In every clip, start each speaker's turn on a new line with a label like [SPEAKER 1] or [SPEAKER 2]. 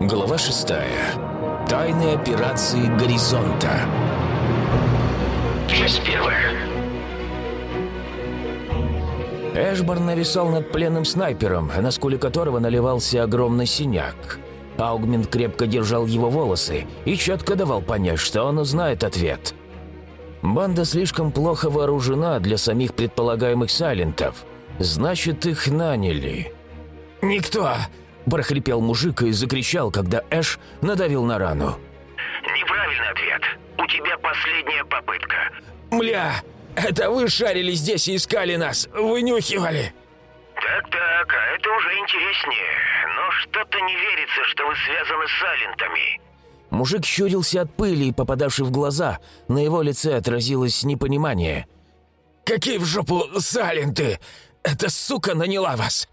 [SPEAKER 1] Глава шестая. Тайные операции Горизонта.
[SPEAKER 2] Часть первая.
[SPEAKER 1] Эшборн нависал над пленным снайпером, на скуле которого наливался огромный синяк. Аугмент крепко держал его волосы и четко давал понять, что он узнает ответ. Банда слишком плохо вооружена для самих предполагаемых сайлентов. Значит, их наняли. «Никто!» – прохрипел мужик и закричал, когда Эш надавил на рану.
[SPEAKER 2] Неправильный ответ. У тебя последняя попытка.
[SPEAKER 1] «Мля! Это вы шарили здесь и искали нас! Вынюхивали!»
[SPEAKER 2] Так-так, а это уже интереснее. Но что-то не верится, что вы связаны с Салентами.
[SPEAKER 1] Мужик щурился от пыли, попадавшей в глаза. На его лице отразилось непонимание. «Какие в жопу саленты! Эта сука наняла вас!»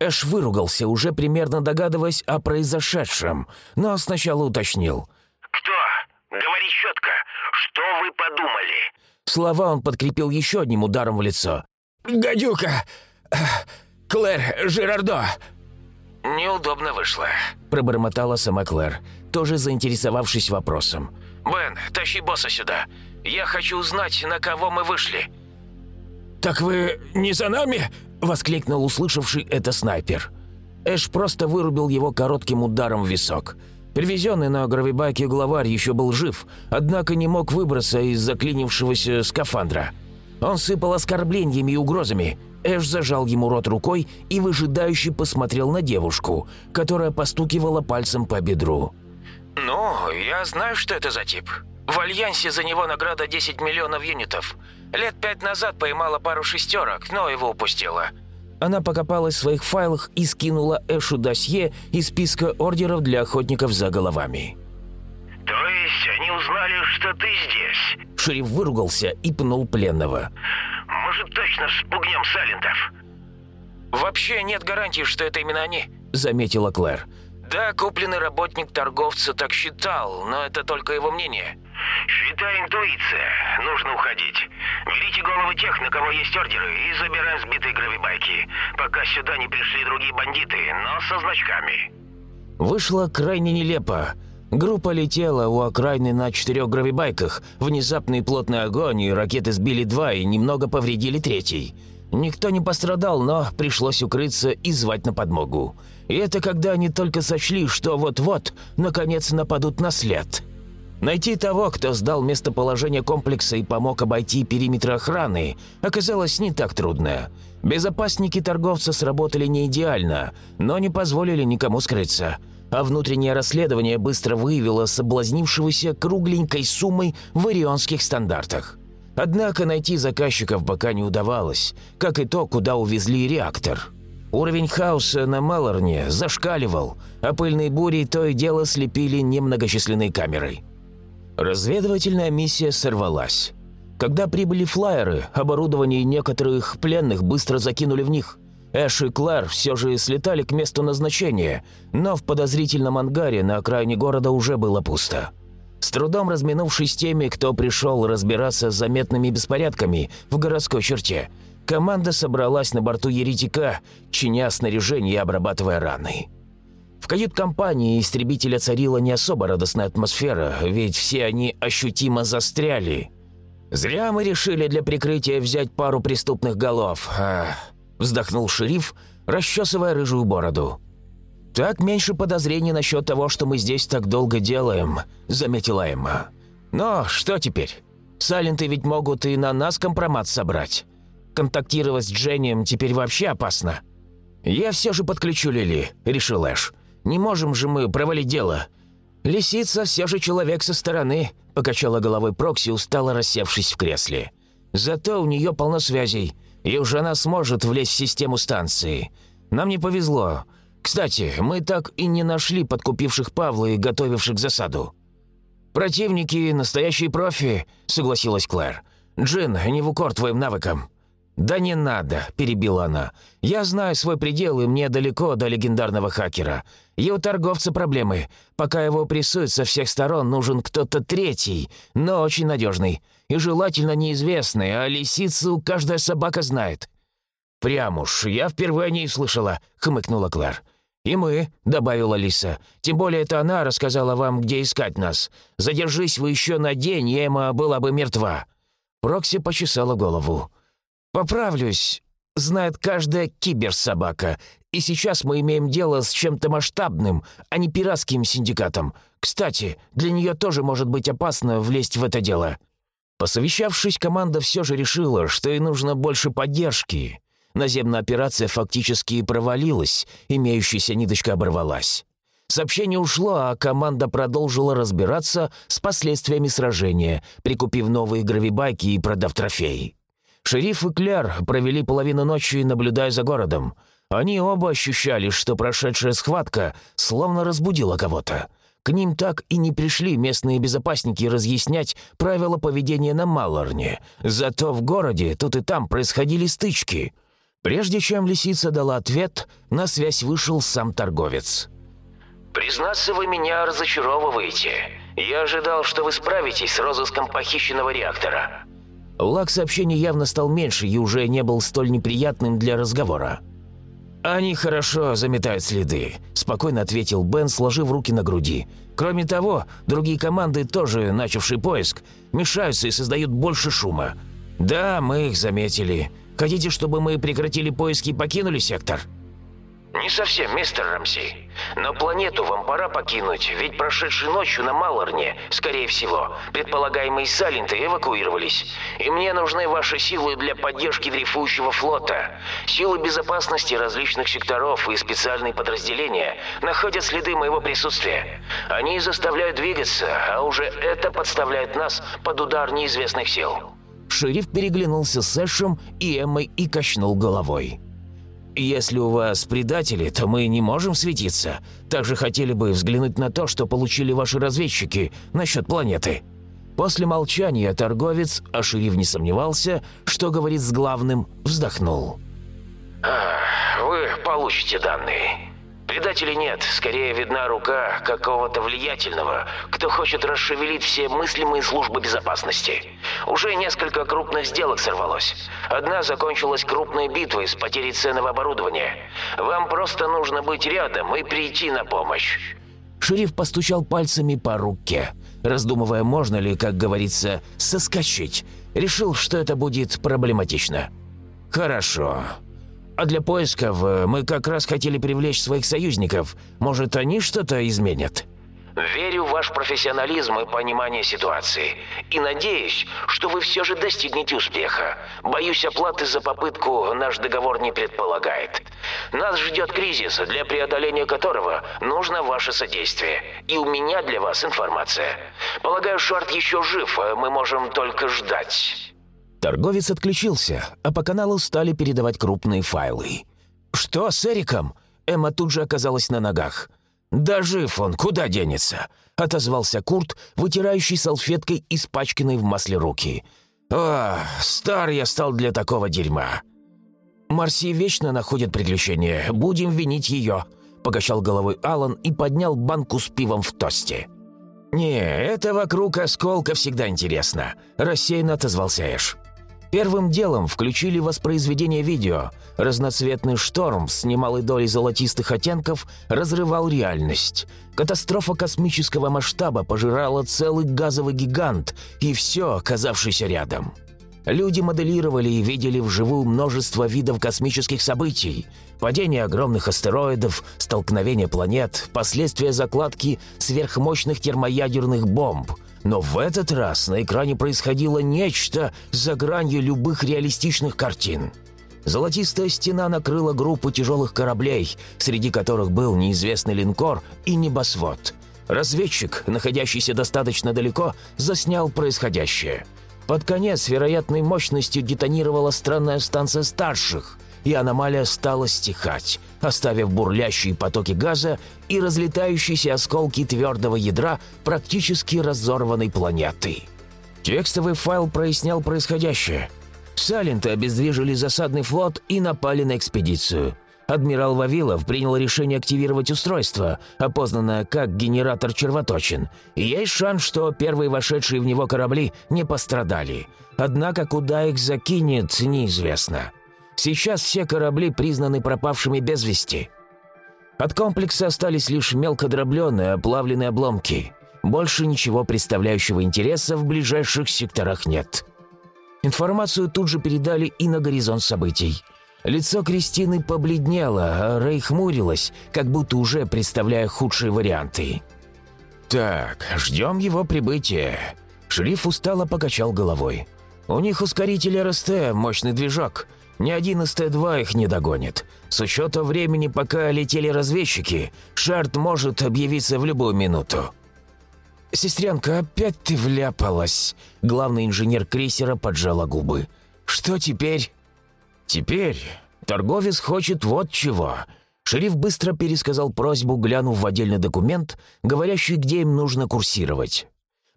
[SPEAKER 1] Эш выругался, уже примерно догадываясь о произошедшем, но сначала уточнил.
[SPEAKER 2] Кто? Говори четко. Что вы подумали?
[SPEAKER 1] Слова он подкрепил еще одним ударом в лицо. «Гадюка! Клэр Жерардо!»
[SPEAKER 2] Неудобно вышло.
[SPEAKER 1] Пробормотала сама Клэр, тоже заинтересовавшись вопросом.
[SPEAKER 2] Бен, тащи босса сюда. Я хочу узнать, на кого мы вышли.
[SPEAKER 1] «Так вы не за нами?» – воскликнул услышавший это снайпер. Эш просто вырубил его коротким ударом в висок. Привезенный на гравибайке главарь еще был жив, однако не мог выбраться из заклинившегося скафандра. Он сыпал оскорблениями и угрозами. Эш зажал ему рот рукой и выжидающе посмотрел на девушку, которая постукивала пальцем по бедру.
[SPEAKER 2] Ну, я знаю, что это за тип. В Альянсе за него награда 10 миллионов юнитов. Лет пять назад поймала пару шестерок, но его упустила.
[SPEAKER 1] Она покопалась в своих файлах и скинула Эшу досье из списка ордеров для охотников за головами.
[SPEAKER 2] То есть они узнали, что ты здесь?
[SPEAKER 1] Шериф выругался и пнул пленного.
[SPEAKER 2] Может, точно спугнем Салентов? Вообще нет гарантии, что это именно они.
[SPEAKER 1] Заметила Клэр.
[SPEAKER 2] Да, купленный работник торговца так считал, но это только его мнение. Считай интуиция. Нужно уходить. Берите головы тех, на кого есть ордеры, и забираем сбитые гравибайки, пока сюда не пришли другие бандиты, но со значками.
[SPEAKER 1] Вышло крайне нелепо. Группа летела у окраины на четырех гравибайках. Внезапный плотный огонь, и ракеты сбили два и немного повредили третий. Никто не пострадал, но пришлось укрыться и звать на подмогу. И это когда они только сочли, что вот-вот, наконец, нападут на след. Найти того, кто сдал местоположение комплекса и помог обойти периметр охраны, оказалось не так трудно. Безопасники торговца сработали не идеально, но не позволили никому скрыться. А внутреннее расследование быстро выявило соблазнившегося кругленькой суммой в орионских стандартах. Однако найти заказчиков пока не удавалось, как и то, куда увезли реактор. Уровень хаоса на Малорне зашкаливал, а пыльные бури то и дело слепили немногочисленной камерой. Разведывательная миссия сорвалась. Когда прибыли флайеры, оборудование некоторых пленных быстро закинули в них. Эш и Клэр все же слетали к месту назначения, но в подозрительном ангаре на окраине города уже было пусто. С трудом разминувшись теми, кто пришел разбираться с заметными беспорядками в городской черте, команда собралась на борту Еретика, чиня снаряжение и обрабатывая раны. В кают-компании истребителя царила не особо радостная атмосфера, ведь все они ощутимо застряли. «Зря мы решили для прикрытия взять пару преступных голов», Ах, вздохнул шериф, расчесывая рыжую бороду. «Так меньше подозрений насчет того, что мы здесь так долго делаем», — заметила Эмма. «Но что теперь? Сайленты ведь могут и на нас компромат собрать. Контактировать с Дженнием теперь вообще опасно». «Я все же подключу Лили», — решил Эш. Не можем же мы провалить дело». «Лисица все же человек со стороны», – покачала головой Прокси, устало рассевшись в кресле. «Зато у нее полно связей, и уже она сможет влезть в систему станции. Нам не повезло. Кстати, мы так и не нашли подкупивших Павла и готовивших засаду». «Противники – настоящие профи», – согласилась Клэр. «Джин, не в укор твоим навыкам». «Да не надо», – перебила она. «Я знаю свой предел, и мне далеко до легендарного хакера. И у торговца проблемы. Пока его прессуют со всех сторон, нужен кто-то третий, но очень надежный. И желательно неизвестный, а лисицу каждая собака знает». «Прям уж, я впервые о ней слышала», – хмыкнула Клэр. «И мы», — добавила Лиса. «Тем более это она рассказала вам, где искать нас. Задержись вы еще на день, Ема была бы мертва». Прокси почесала голову. «Поправлюсь. Знает каждая киберсобака. И сейчас мы имеем дело с чем-то масштабным, а не пиратским синдикатом. Кстати, для нее тоже может быть опасно влезть в это дело». Посовещавшись, команда все же решила, что ей нужно больше поддержки. Наземная операция фактически провалилась, имеющаяся ниточка оборвалась. Сообщение ушло, а команда продолжила разбираться с последствиями сражения, прикупив новые гравибайки и продав трофеи. Шериф и Кляр провели половину ночи, наблюдая за городом. Они оба ощущали, что прошедшая схватка словно разбудила кого-то. К ним так и не пришли местные безопасники разъяснять правила поведения на Малорне. Зато в городе тут и там происходили стычки — Прежде чем лисица дала ответ, на связь вышел сам торговец.
[SPEAKER 2] «Признаться, вы меня разочаровываете. Я ожидал, что вы справитесь с розыском похищенного реактора».
[SPEAKER 1] Лак сообщений явно стал меньше и уже не был столь неприятным для разговора. «Они хорошо заметают следы», – спокойно ответил Бен, сложив руки на груди. «Кроме того, другие команды, тоже начавшие поиск, мешаются и создают больше шума. Да, мы их заметили. Хотите, чтобы мы прекратили поиски и покинули сектор?»
[SPEAKER 2] «Не совсем, мистер Рамси. Но планету вам пора покинуть, ведь прошедшей ночью на Малорне, скорее всего, предполагаемые Саленты эвакуировались. И мне нужны ваши силы для поддержки дрейфующего флота. Силы безопасности различных секторов и специальные подразделения находят следы моего присутствия. Они заставляют двигаться, а уже это подставляет нас под удар неизвестных сил».
[SPEAKER 1] Шериф переглянулся с Эшем и Эммой и качнул головой. «Если у вас предатели, то мы не можем светиться. Также хотели бы взглянуть на то, что получили ваши разведчики насчет планеты». После молчания торговец, а шериф не сомневался, что говорит с главным, вздохнул.
[SPEAKER 2] «Вы получите данные. Предателей нет, скорее видна рука какого-то влиятельного, кто хочет расшевелить все мыслимые службы безопасности. Уже несколько крупных сделок сорвалось. Одна закончилась крупной битвой с потерей ценного оборудования. Вам просто нужно быть рядом и прийти на помощь.
[SPEAKER 1] Шериф постучал пальцами по руке, раздумывая, можно ли, как говорится, соскочить. Решил, что это будет проблематично. «Хорошо. А для поисков э, мы как раз хотели привлечь своих союзников. Может, они что-то изменят?»
[SPEAKER 2] Верю в ваш профессионализм и понимание ситуации. И надеюсь, что вы все же достигнете успеха. Боюсь, оплаты за попытку наш договор не предполагает. Нас ждет кризис, для преодоления которого нужно ваше содействие. И у меня для вас информация. Полагаю, Шарт еще жив, а мы можем только ждать.
[SPEAKER 1] Торговец отключился, а по каналу стали передавать крупные файлы. «Что с Эриком?» Эмма тут же оказалась на ногах. «Да жив он, куда денется?» — отозвался Курт, вытирающий салфеткой испачканной в масле руки. «О, стар я стал для такого дерьма!» «Марси вечно находит приключения, будем винить ее», — покачал головой Алан и поднял банку с пивом в тосте. «Не, это вокруг осколка всегда интересно», — рассеянно отозвался Эш. Первым делом включили воспроизведение видео. Разноцветный шторм с немалой долей золотистых оттенков разрывал реальность. Катастрофа космического масштаба пожирала целый газовый гигант и все, оказавшееся рядом. Люди моделировали и видели вживую множество видов космических событий. Падение огромных астероидов, столкновение планет, последствия закладки сверхмощных термоядерных бомб – но в этот раз на экране происходило нечто за гранью любых реалистичных картин. Золотистая стена накрыла группу тяжелых кораблей, среди которых был неизвестный линкор и небосвод. Разведчик, находящийся достаточно далеко, заснял происходящее. Под конец вероятной мощностью детонировала странная станция старших – и аномалия стала стихать, оставив бурлящие потоки газа и разлетающиеся осколки твердого ядра практически разорванной планеты. Текстовый файл прояснял происходящее. Саленты обездвижили засадный флот и напали на экспедицию. Адмирал Вавилов принял решение активировать устройство, опознанное как генератор червоточин, и есть шанс, что первые вошедшие в него корабли не пострадали. Однако куда их закинет, неизвестно. Сейчас все корабли признаны пропавшими без вести. От комплекса остались лишь мелко дробленые, оплавленные обломки. Больше ничего представляющего интереса в ближайших секторах нет. Информацию тут же передали и на горизонт событий. Лицо Кристины побледнело, а Рэй хмурилась, как будто уже представляя худшие варианты. «Так, ждем его прибытия». Шериф устало покачал головой. «У них ускоритель РСТ, мощный движок. Ни один из Т-2 их не догонит. С учетом времени, пока летели разведчики, Шарт может объявиться в любую минуту». «Сестренка, опять ты вляпалась!» Главный инженер крейсера поджала губы. «Что теперь?» «Теперь торговец хочет вот чего». Шериф быстро пересказал просьбу, глянув в отдельный документ, говорящий, где им нужно курсировать.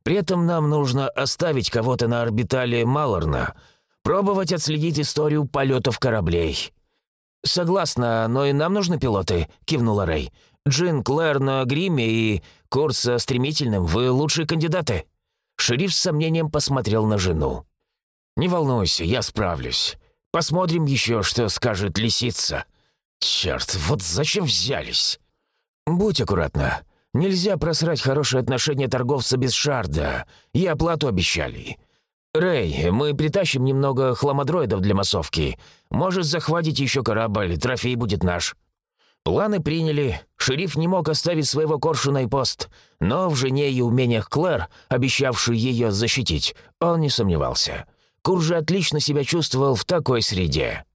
[SPEAKER 1] «При этом нам нужно оставить кого-то на орбитале Малорна, пробовать отследить историю полетов кораблей». «Согласна, но и нам нужны пилоты», — кивнула Рэй. «Джин, Клэр на гриме и Курс со стремительным, вы лучшие кандидаты». Шериф с сомнением посмотрел на жену. «Не волнуйся, я справлюсь. Посмотрим еще, что скажет лисица. Черт, вот зачем взялись? Будь аккуратна. Нельзя просрать хорошие отношения торговца без шарда. И оплату обещали. Рэй, мы притащим немного хламодроидов для массовки. Может, захватить еще корабль, трофей будет наш. Планы приняли. Шериф не мог оставить своего коршуна и пост, но в жене и умениях Клэр, обещавшей ее защитить, он не сомневался. Кур же отлично себя чувствовал в такой среде.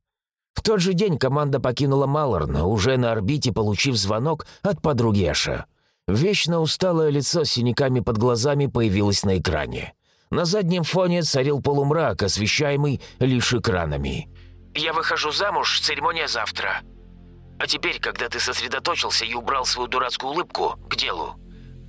[SPEAKER 1] В тот же день команда покинула Малорн, уже на орбите получив звонок от подруги Эша. Вечно усталое лицо с синяками под глазами появилось на экране. На заднем фоне царил полумрак, освещаемый лишь экранами. «Я выхожу замуж, церемония завтра. А теперь, когда ты сосредоточился и убрал свою дурацкую улыбку, к делу.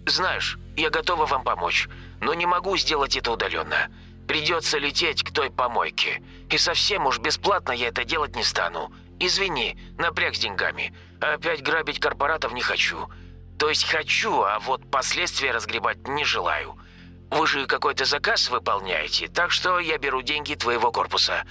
[SPEAKER 1] Знаешь, я готова вам помочь, но не могу сделать это удаленно. Придется лететь к той помойке. И совсем уж бесплатно я это делать не стану. Извини, напряг с деньгами. Опять грабить корпоратов не хочу. То есть хочу, а вот последствия разгребать не желаю. Вы же какой-то заказ выполняете, так что я беру деньги твоего корпуса.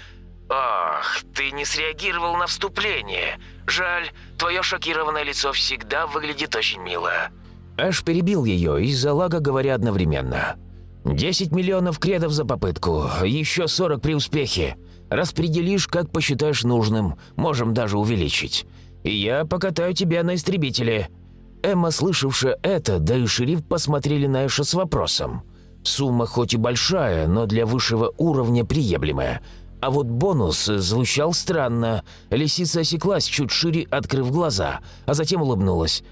[SPEAKER 1] Ох, ты не среагировал на вступление. Жаль, твое шокированное лицо всегда выглядит очень мило». Аж перебил ее из-за лага, говоря одновременно. «Десять миллионов кредов за попытку, еще сорок при успехе. Распределишь, как посчитаешь нужным, можем даже увеличить. И я покатаю тебя на истребителе». Эмма, слышавшая это, да и шериф посмотрели на Эша с вопросом. Сумма хоть и большая, но для высшего уровня приемлемая. А вот бонус звучал странно. Лисица осеклась, чуть шире открыв глаза, а затем улыбнулась.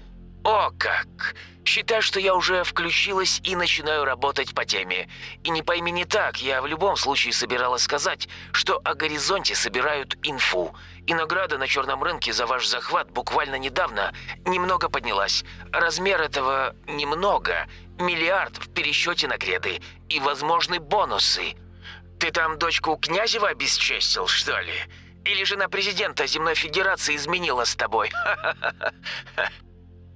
[SPEAKER 1] «О как! Считай, что я уже включилась и начинаю работать по теме. И не пойми не так, я в любом случае собиралась сказать, что о горизонте собирают инфу. И награда на черном рынке за ваш захват буквально недавно немного поднялась. Размер этого «немного» – миллиард в пересчете на креды и возможны бонусы. Ты там дочку Князева обесчестил, что ли? Или жена президента Земной Федерации изменила с тобой? Ха-ха-ха.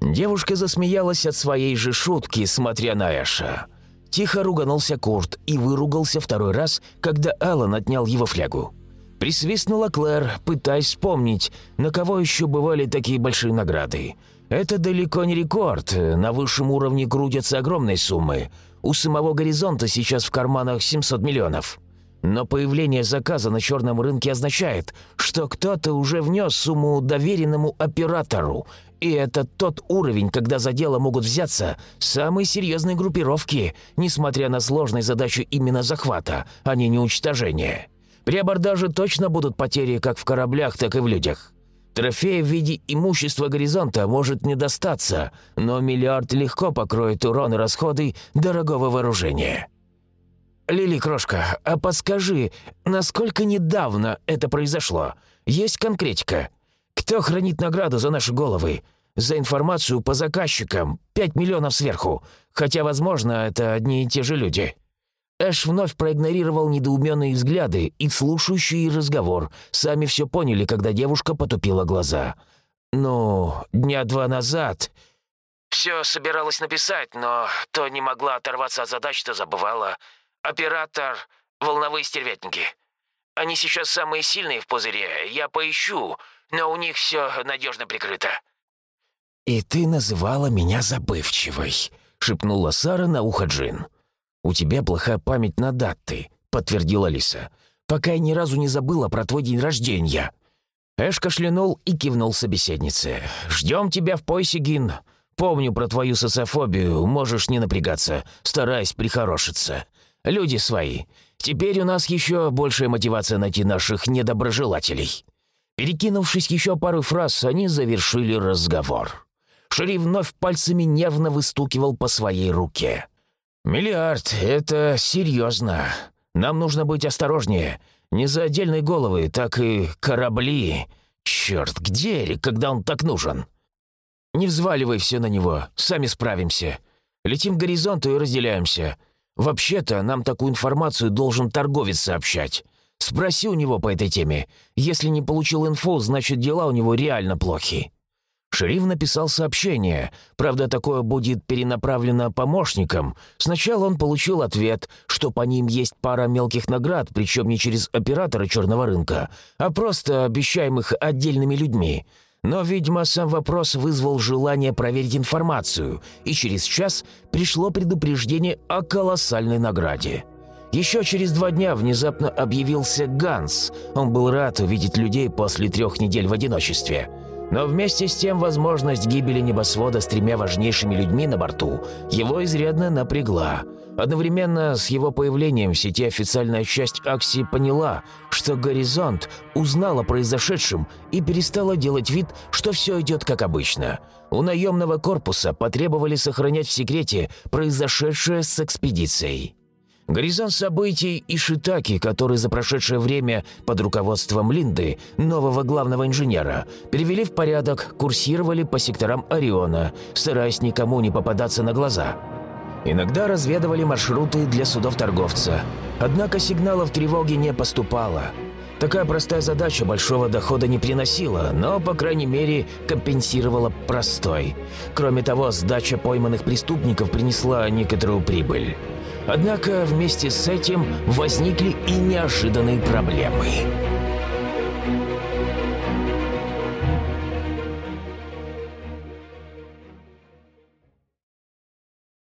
[SPEAKER 1] Девушка засмеялась от своей же шутки, смотря на Эша. Тихо руганулся Курт и выругался второй раз, когда Аллан отнял его флягу. Присвистнула Клэр, пытаясь вспомнить, на кого еще бывали такие большие награды. Это далеко не рекорд, на высшем уровне крутятся огромные суммы. У самого горизонта сейчас в карманах 700 миллионов. Но появление заказа на черном рынке означает, что кто-то уже внес сумму доверенному оператору, и это тот уровень, когда за дело могут взяться самые серьезные группировки, несмотря на сложную задачу именно захвата, а не неуничтожения. При абордаже точно будут потери как в кораблях, так и в людях. Трофея в виде имущества горизонта может не достаться, но миллиард легко покроет урон и расходы дорогого вооружения. «Лили, крошка, а подскажи, насколько недавно это произошло? Есть конкретика?» Кто хранит награду за наши головы? За информацию по заказчикам. Пять миллионов сверху. Хотя, возможно, это одни и те же люди». Эш вновь проигнорировал недоуменные взгляды и слушающий разговор. Сами все поняли, когда девушка потупила глаза. «Ну, дня два назад...» «Все собиралась написать, но то не могла оторваться от задач, то забывала. Оператор — волновые стервятники. Они сейчас самые сильные в пузыре. Я поищу, но у них все надежно прикрыто». «И ты называла меня забывчивой», — шепнула Сара на ухо Джин. «У тебя плохая память на даты», — подтвердила Лиса. «Пока я ни разу не забыла про твой день рождения». Эш кашлянул и кивнул собеседнице. «Ждем тебя в поясе, Гин. Помню про твою социофобию, можешь не напрягаться, стараясь прихорошиться. Люди свои. Теперь у нас еще большая мотивация найти наших недоброжелателей». Перекинувшись еще пару фраз, они завершили разговор. Шерри вновь пальцами нервно выстукивал по своей руке. «Миллиард, это серьезно. Нам нужно быть осторожнее. Не за отдельные головы, так и корабли. Черт, где Эрик, когда он так нужен?» «Не взваливай все на него, сами справимся. Летим к горизонту и разделяемся. Вообще-то нам такую информацию должен торговец сообщать. Спроси у него по этой теме. Если не получил инфу, значит дела у него реально плохи». Шериф написал сообщение. Правда, такое будет перенаправлено помощникам. Сначала он получил ответ, что по ним есть пара мелких наград, причем не через оператора черного рынка, а просто обещаемых отдельными людьми. Но, видимо, сам вопрос вызвал желание проверить информацию, и через час пришло предупреждение о колоссальной награде. Еще через два дня внезапно объявился Ганс. Он был рад увидеть людей после трех недель в одиночестве. Но вместе с тем возможность гибели небосвода с тремя важнейшими людьми на борту его изрядно напрягла. Одновременно с его появлением в сети официальная часть Акси поняла, что «Горизонт» узнал о произошедшем и перестала делать вид, что все идет как обычно. У наемного корпуса потребовали сохранять в секрете произошедшее с экспедицией. Горизонт событий и Шитаки, который за прошедшее время под руководством Линды, нового главного инженера, перевели в порядок, курсировали по секторам Ориона, стараясь никому не попадаться на глаза. Иногда разведывали маршруты для судов торговца. Однако сигналов тревоги не поступало. Такая простая задача большого дохода не приносила, но, по крайней мере, компенсировала простой. Кроме того, сдача пойманных преступников принесла некоторую прибыль. Однако вместе с этим возникли и неожиданные проблемы.